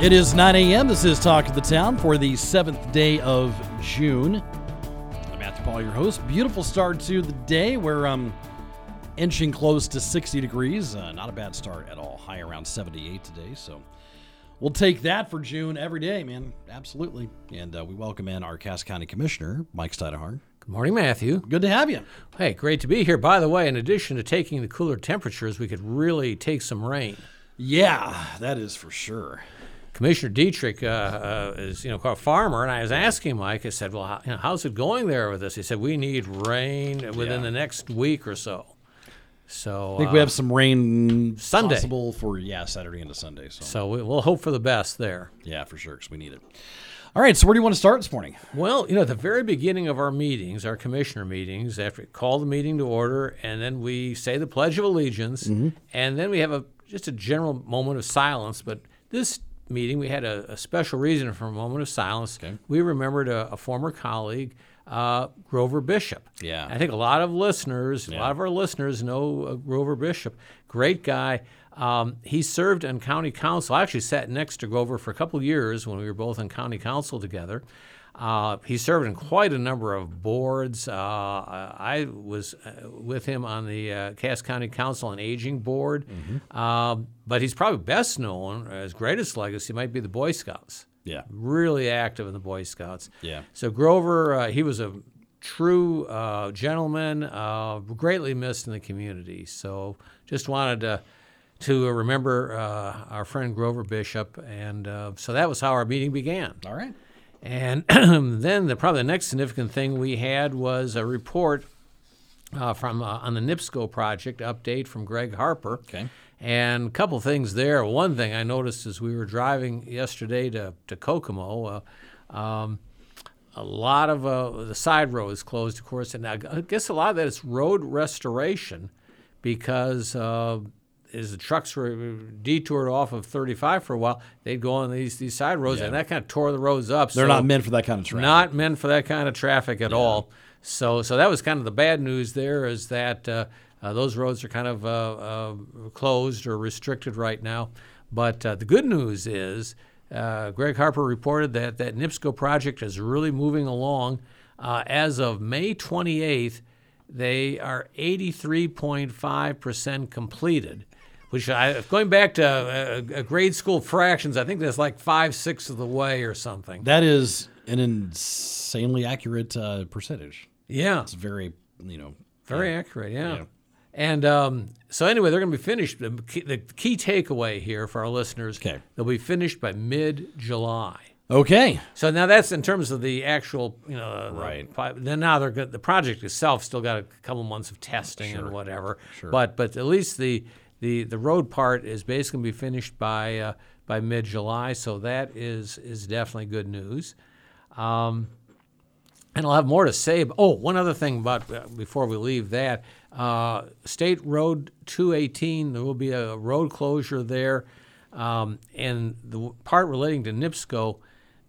It is 9 a.m. This is Talk of the Town for the seventh day of June. I'm Matthew Paul, your host. Beautiful start to the day. We're um, inching close to 60 degrees. Uh, not a bad start at all. High around 78 today. So we'll take that for June every day, man. Absolutely. And uh, we welcome in our Cass County Commissioner, Mike Steinhardt. Good morning, Matthew. Good to have you. Hey, great to be here. By the way, in addition to taking the cooler temperatures, we could really take some rain. Yeah, that is for sure. Commissioner Dietrich uh, uh, is, you know, a farmer, and I was asking Mike. I said, "Well, how, you know, how's it going there with this?" He said, "We need rain within Yeah. the next week or so." So I think we uh, have some rain Sunday. possible for, yeah, Saturday into Sunday. So, So we, we'll hope for the best there. yeah, for sure, because we need it. All right, so where do you want to start this morning? Well, you know, at the very beginning of our meetings, our commissioner meetings, after we call the meeting to order, and then we say the Pledge of Allegiance, and then we have a just a general moment of silence. But this meeting, we had a, a special reason for a moment of silence. We remembered a, a former colleague, uh, Grover Bishop. Yeah. I think a lot of listeners, a lot of our listeners know uh, Grover Bishop. Great guy. Um, he served on county council. I actually sat next to Grover for a couple of years when we were both on county council together. Uh, he served in quite a number of boards. Uh, I was uh, with him on the uh, Cass County Council on Aging Board, Um, but he's probably best known, his greatest legacy might be the Boy Scouts Yeah. really active in the Boy Scouts. Yeah. So Grover, uh, he was a true uh, gentleman, uh, greatly missed in the community. So just wanted to to remember uh, our friend Grover Bishop, and uh, so that was how our meeting began. All right. And then the probably the next significant thing we had was a report uh, from uh, on the NIPSCO project update from Greg Harper. Okay. And a couple things there. One thing I noticed as we were driving yesterday to, to Kokomo, uh, um, a lot of uh, the side roads closed, of course, and I guess a lot of that is road restoration because uh, as the trucks were detoured off of 35 for a while, they'd go on these these side roads, and that kind of tore the roads up. They're So- not meant for that kind of traffic. not meant for that kind of traffic at all. So, so that was kind of the bad news. There is that uh, uh, those roads are kind of uh, uh, closed or restricted right now. But uh, the good news is, uh, Greg Harper reported that that NIPSCO project is really moving along. Uh, as of May 28th, they are 83.5% completed. Which I, going back to uh, uh, grade school fractions, I think that's like five sixths of the way or something. That is an insanely accurate uh, percentage. Yeah, It's very, you know, very accurate. Yeah. Yeah. And um, so anyway, they're going to be finished. The key, the key takeaway here for our listeners: Okay. they'll be finished by mid-July. okay. So now that's in terms of the actual, you know, the Right. fi- then now they're good. The project itself still got a couple months of testing and whatever. Sure. But but at least the the the road part is basically going to be finished by uh, by mid July. So that is is definitely good news. Um, and I'll have more to say. But, oh, one other thing about uh, before we leave that uh, State Road 218, there will be a road closure there, um, and the part relating to NIPSCO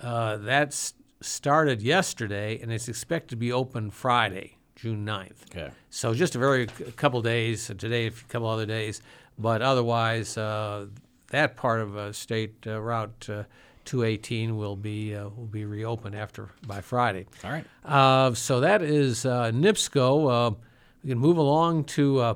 uh, that's started yesterday, and it's expected to be open Friday, June 9th. Okay. So just a very a couple days today, a couple other days, but otherwise uh, that part of uh, State uh, Route uh, 218 will be uh, will be reopened after by Friday. All right. Uh, so that is uh, NIPSCO. Uh, we can move along to uh,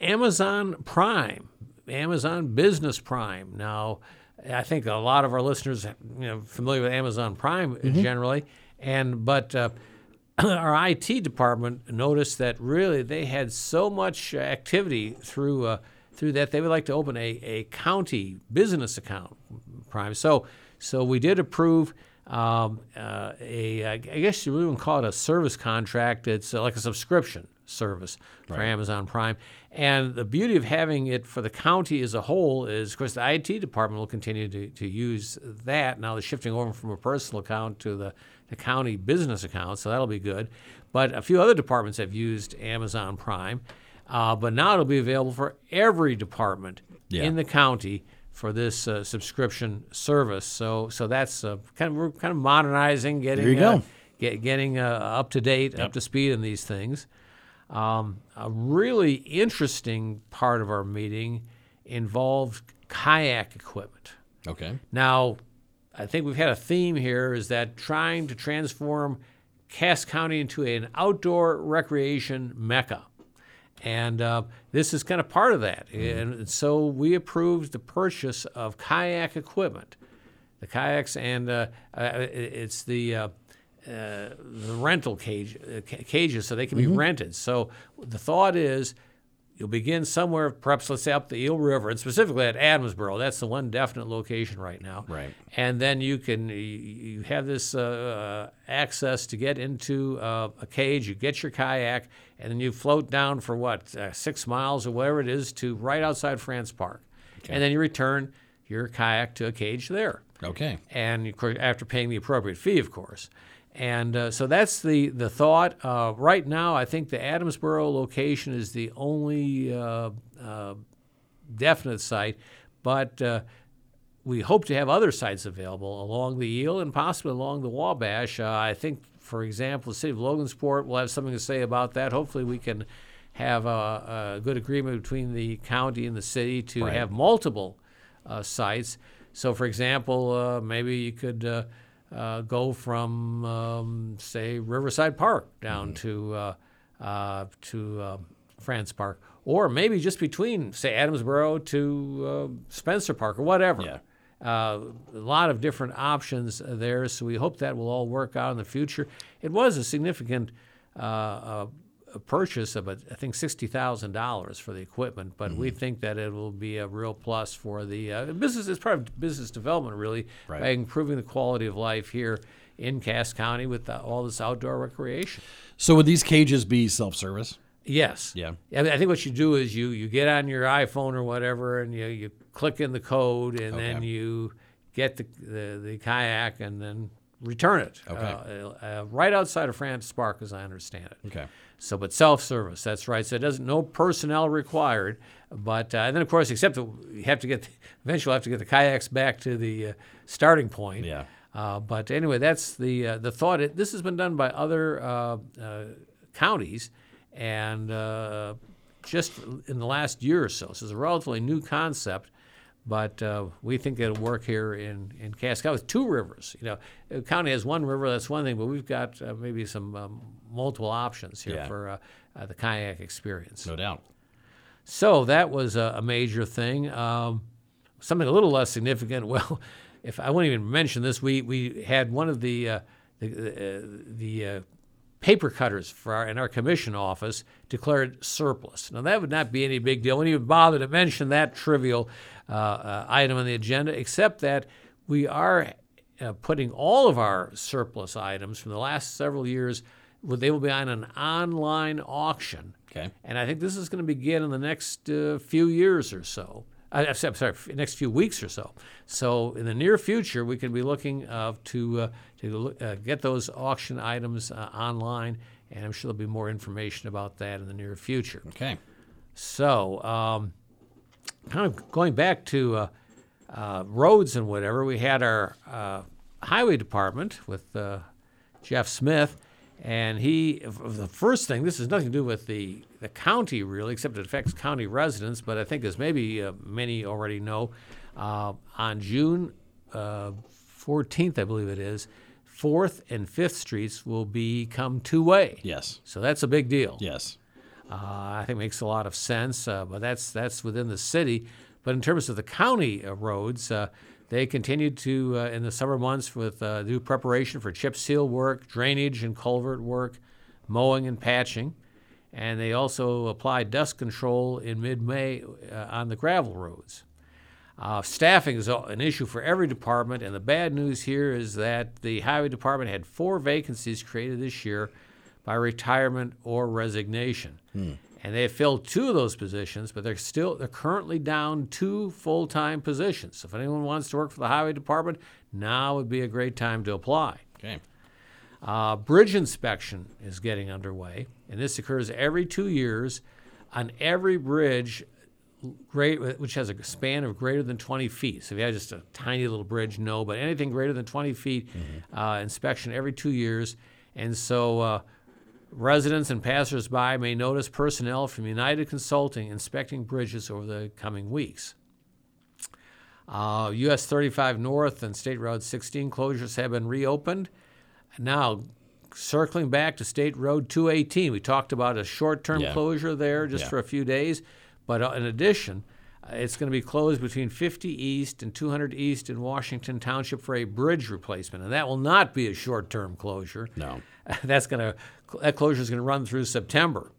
Amazon Prime, Amazon Business Prime. Now, I think a lot of our listeners, you know, familiar with Amazon Prime generally, and but uh, our IT department noticed that really they had so much activity through uh, through that they would like to open a, a county business account prime. So so we did approve um, uh, a I guess you would even call it a service contract. It's uh, like a subscription service for Amazon Prime. And the beauty of having it for the county as a whole is, of course, the IT department will continue to, to use that. Now they're shifting over from a personal account to the, the county business account, so that'll be good. But a few other departments have used Amazon Prime. Uh, but now it'll be available for every department Yeah. in the county for this uh, subscription service. So, so that's uh, kind of we're kind of modernizing, getting There you go. uh, get, getting uh, up to date, up to speed in these things. Um, a really interesting part of our meeting involved kayak equipment. Okay. Now, I think we've had a theme here is that trying to transform Cass County into an outdoor recreation mecca. And uh, this is kind of part of that. And so we approved the purchase of kayak equipment. The kayaks, and uh, uh, it's the uh, the rental cage uh, cages, so they can be rented. So the thought is, you'll begin somewhere, perhaps let's say up the Eel River, and specifically at Adamsboro. That's the one definite location right now. Right. And then you can you- have this uh, uh, access to get into uh, a cage. You get your kayak, and then you float down for what uh, six miles or whatever it is to right outside France Park, and then you return your kayak to a cage there Okay. and of course, after paying the appropriate fee, of course. And uh, so that's the the thought. Uh, right now, I think the Adamsboro location is the only uh, uh, definite site, but uh, we hope to have other sites available along the Eel and possibly along the Wabash. Uh, I think, for example, the city of Logansport will have something to say about that. Hopefully, we can have a, a good agreement between the county and the city to Right. have multiple uh, sites. So, for example, uh, maybe you could uh, go from, um, say, Riverside Park down to uh, uh, to uh, France Park, or maybe just between, say, Adamsboro to uh, Spencer Park or whatever. Yeah. Uh, a lot of different options there, so we hope that will all work out in the future. It was a significant uh, uh, purchase of, uh, I think, sixty thousand dollars for the equipment, but we Mm-hmm. think that it will be a real plus for the uh, business. It's part of business development, really, Right. by improving the quality of life here in Cass County with uh, all this outdoor recreation. So would these cages be self-service? Yes. Yeah. I, mean, I think what you do is you you get on your iPhone or whatever, and you you click in the code, and then you get the, the the kayak, and then return it. Okay. Uh, uh, right outside of France Park, as I understand it. Okay. So, but self-service, that's right. So it doesn't no personnel required. But uh, and then of course, except that you have to get eventually have to get the kayaks back to the uh, starting point. Yeah. Uh, but anyway, that's the uh, the thought. It, this has been done by other uh, uh, counties, and uh, just in the last year or so. So it's a relatively new concept, but uh, we think it'll work here in in County with two rivers. You know, the county has one river. That's one thing, but we've got uh, maybe some um, multiple options here Yeah. for uh, uh, the kayak experience. No doubt. So that was a, a major thing. Um, something a little less significant. Well, if I won't even mention this, we we had one of the uh, the uh, the uh, paper cutters for our, in our commission office declared surplus. Now that would not be any big deal. I wouldn't even bother to mention that trivial uh, uh, item on the agenda, except that we are uh, putting all of our surplus items from the last several years. They will be on an online auction. Okay. And I think this is going to begin in the next uh, few years or so. Uh, I'm sorry, I'm sorry, f- next few weeks or so. So in the near future, we can be looking uh, to uh, to look- uh, get those auction items uh, online, and I'm sure there'll be more information about that in the near future. Okay. So, um, kind of going back to uh, uh, roads and whatever, we had our uh, highway department with uh, Jeff Smith, and he, the first thing, this has nothing to do with the, the county really, except it affects county residents, but I think as maybe uh, many already know, uh, on June uh, 14th, I believe it is, 4th and 5th Streets will become two way. Yes. So that's a big deal. Yes. Uh, I think makes a lot of sense, uh, but that's that's within the city. But in terms of the county uh, roads, uh, they continued to uh, in the summer months with uh, do preparation for chip seal work, drainage and culvert work, mowing and patching, and they also applied dust control in mid-May uh, on the gravel roads. Uh, staffing is an issue for every department, and the bad news here is that the highway department had four vacancies created this year, by retirement or resignation. And they have filled two of those positions, but they're still they're currently down two full-time positions. So if anyone wants to work for the highway department, now would be a great time to apply. Okay. Uh, bridge inspection is getting underway, and this occurs every two years on every bridge great, which has a span of greater than 20 feet. So if you have just a tiny little bridge, no, but anything greater than 20 feet, uh, inspection every two years. And so uh, residents and passersby may notice personnel from United Consulting inspecting bridges over the coming weeks. Uh, US 35 North and State Road 16 closures have been reopened. Now, circling back to State Road 218, we talked about a short term Yeah. closure there just Yeah. for a few days. But uh, in addition, uh, it's going to be closed between 50 East and 200 East in Washington Township for a bridge replacement. And that will not be a short term closure. No. That's going to, that closure is going to run through September.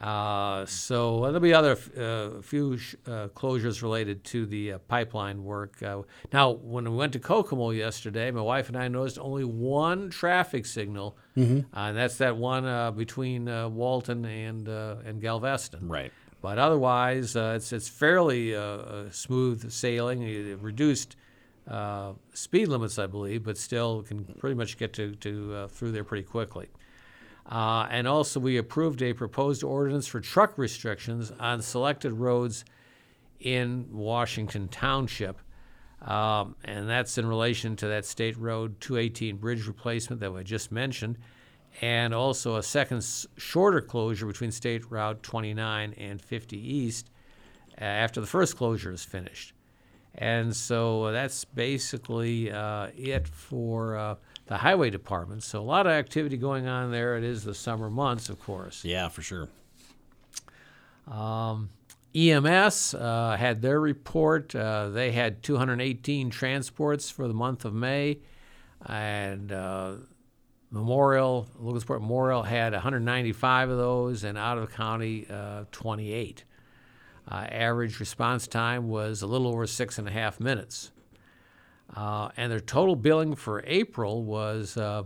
Uh, so there'll be other uh, few sh- uh, closures related to the uh, pipeline work. Uh, now, when we went to Kokomo yesterday, my wife and I noticed only one traffic signal, uh, and that's that one uh, between uh, Walton and uh, and Galveston. Right. But otherwise, uh, it's it's fairly uh, uh, smooth sailing. It reduced uh, speed limits, I believe, but still can pretty much get to, to uh, through there pretty quickly. Uh, and also, we approved a proposed ordinance for truck restrictions on selected roads in Washington Township. Um, and that's in relation to that State Road 218 bridge replacement that I just mentioned, and also a second s- shorter closure between State Route 29 and 50 East uh, after the first closure is finished. And so that's basically uh, it for uh, the highway department. So a lot of activity going on there. It is the summer months, of course. Yeah, for sure. EMS uh, had their report. Uh, they had 218 transports for the month of May, and uh, Memorial, Logansport Memorial had 195 of those, and out of county, uh, 28. Uh, average response time was a little over six and a half minutes. Uh, and their total billing for April was uh,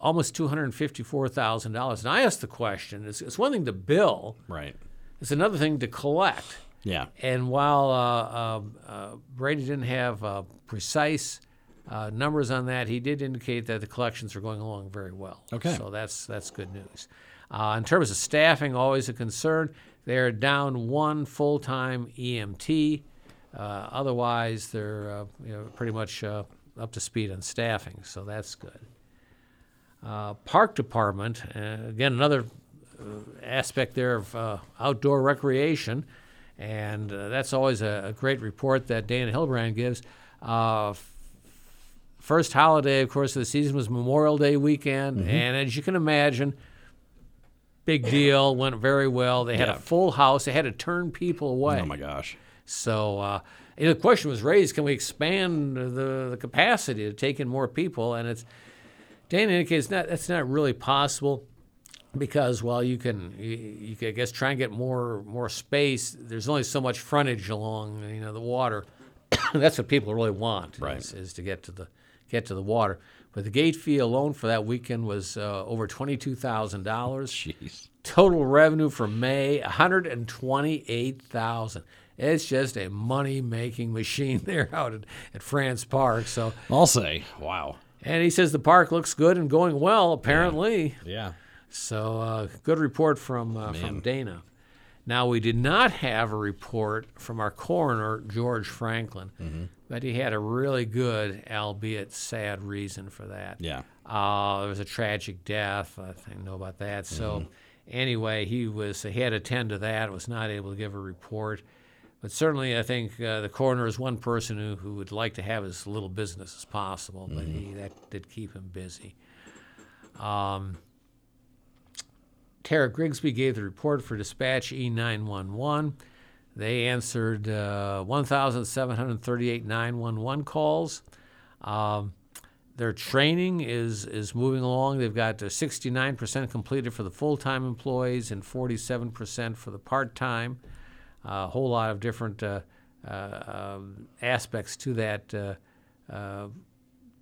almost $254,000. And I asked the question it's, it's one thing to bill, Right. it's another thing to collect. Yeah. And while uh, uh, uh, Brady didn't have uh, precise uh, numbers on that, he did indicate that the collections are going along very well. Okay. So that's that's good news. Uh, in terms of staffing, always a concern. They're down one full-time EMT. Uh, otherwise, they're uh, you know, pretty much uh, up to speed on staffing. So that's good. Uh, park department, uh, again, another uh, aspect there of uh, outdoor recreation, and uh, that's always a, a great report that Dan Hilbrand gives. Uh, f- first holiday, of course, of the season was Memorial Day weekend, and as you can imagine, big deal, went very well. They had Yeah. a full house. They had to turn people away. Oh my gosh. So uh, the question was raised: Can we expand the, the capacity to take in more people? And it's Dana indicates not that's not really possible because while you can you, you can I guess try and get more more space, there's only so much frontage along you know the water. that's what people really want Right. is, is to get to the get to the water. But the gate fee alone for that weekend was uh, over twenty two thousand dollars. Jeez. Total revenue for May, 128,000. It's just a money-making machine there out at, at France Park. So, I'll say. Wow. and he says the park looks good and going well apparently. Yeah. So, uh, good report from uh, from Dana. Now we did not have a report from our coroner George Franklin, but he had a really good, albeit sad, reason for that. Yeah. Uh, there was a tragic death. I think know about that. So anyway, he was he had to attend to that. Was not able to give a report, but certainly I think uh, the coroner is one person who, who would like to have as little business as possible. But he that did keep him busy. Um, Tara Grigsby gave the report for Dispatch E911. They answered uh, 1,738 911 calls. Um, their training is is moving along. They've got uh, 69% completed for the full-time employees and 47% for the part-time. A whole lot of different uh, uh, um, aspects to that uh, uh,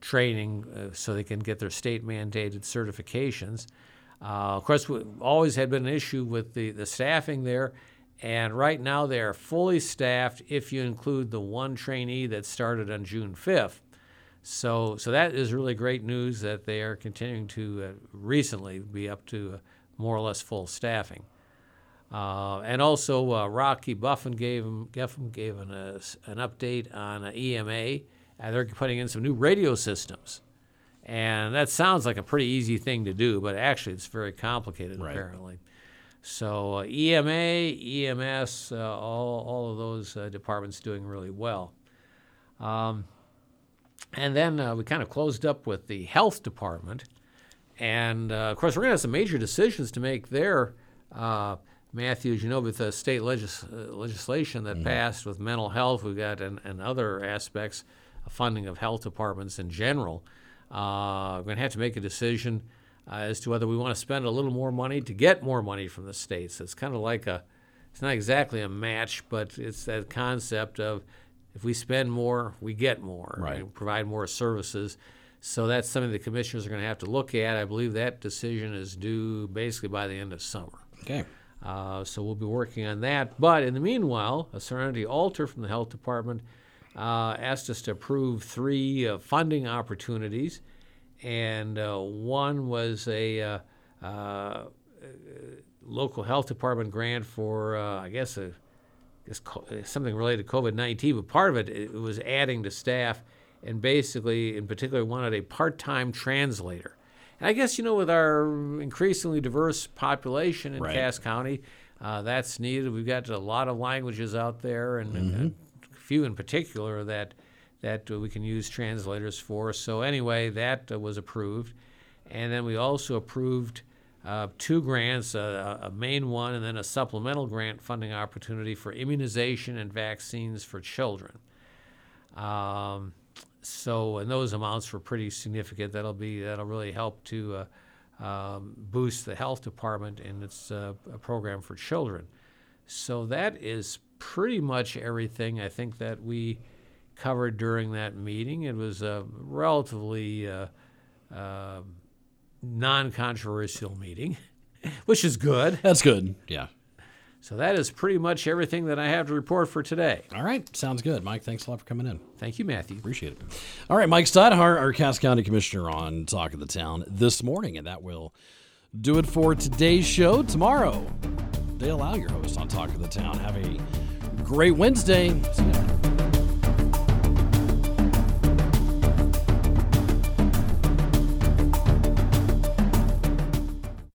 training uh, so they can get their state mandated certifications. Uh, of course, we always had been an issue with the, the staffing there, and right now they are fully staffed if you include the one trainee that started on June 5th. So, so that is really great news that they are continuing to uh, recently be up to uh, more or less full staffing. Uh, and also, uh, Rocky Buffin gave him, gave an, uh, an update on EMA. And they're putting in some new radio systems. And that sounds like a pretty easy thing to do, but actually it's very complicated right. apparently. So uh, EMA, EMS, uh, all, all of those uh, departments doing really well. Um, and then uh, we kind of closed up with the health department. And uh, of course, we're going to have some major decisions to make there. Uh, Matthew, as you know, with the state legis- legislation that mm-hmm. passed with mental health, we've got and, and other aspects of funding of health departments in general. Uh, we're going to have to make a decision uh, as to whether we want to spend a little more money to get more money from the states. It's kind of like a, it's not exactly a match, but it's that concept of if we spend more, we get more, right? provide more services. So that's something the commissioners are going to have to look at. I believe that decision is due basically by the end of summer. Okay. Uh, so we'll be working on that. But in the meanwhile, a Serenity Alter from the Health Department uh, asked us to approve three uh, funding opportunities, and uh, one was a uh, uh, local health department grant for, I guess, a, something related to COVID 19, but part of it, it was adding to staff and basically, in particular, wanted a part time translator. And I guess, you know, with our increasingly diverse population in right. Cass County, uh, that's needed. We've got a lot of languages out there, and, mm-hmm. and, few in particular that that we can use translators for. So anyway, that uh, was approved, and then we also approved uh, two grants: uh, a main one and then a supplemental grant funding opportunity for immunization and vaccines for children. Um, so, and those amounts were pretty significant. That'll be that'll really help to uh, um, boost the health department in its uh, program for children. So that is pretty much everything I think that we covered during that meeting. It was a relatively uh, uh, non controversial meeting, which is good. That's good. Yeah. So that is pretty much everything that I have to report for today. All right. Sounds good. Mike, thanks a lot for coming in. Thank you, Matthew. Appreciate it. All right. Mike Steinhardt, our Cass County Commissioner on Talk of the Town this morning, and that will do it for today's show. Tomorrow, Dale Lau, your host on Talk of the Town. Have a great Wednesday.